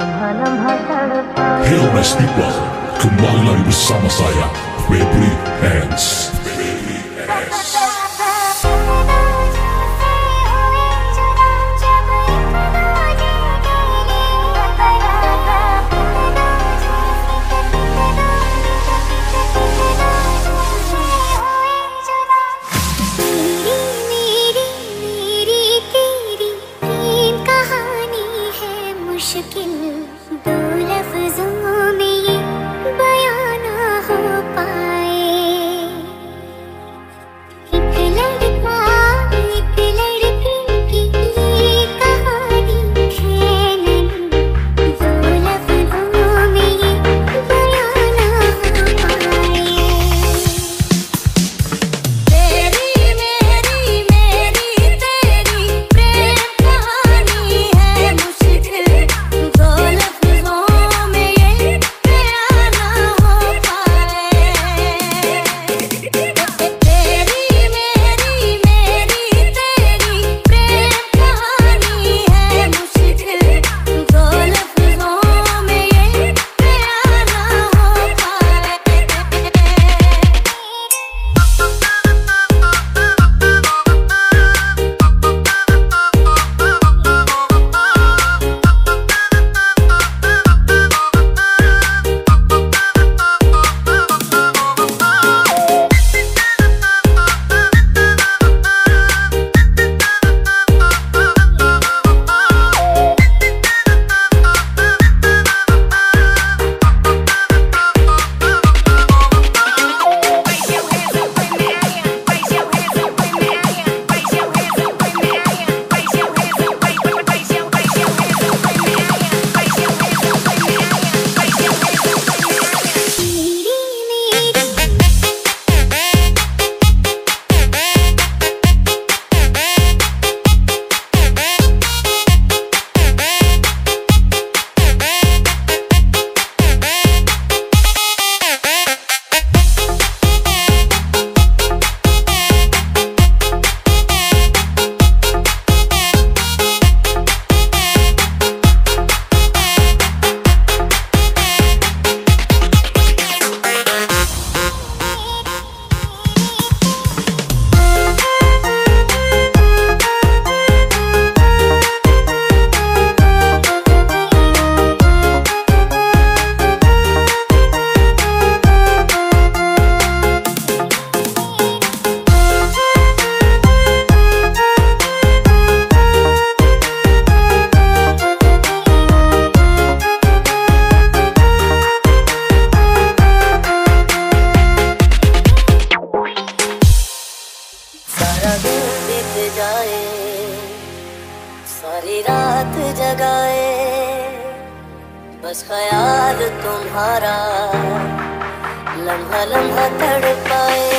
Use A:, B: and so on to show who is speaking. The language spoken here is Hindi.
A: Hello Rest People, kembali lagi bersama saya, Baby Hands.
B: सारी रात जगाए बस ख्याल तुम्हारा लम्हा लम्हा तड़ पाए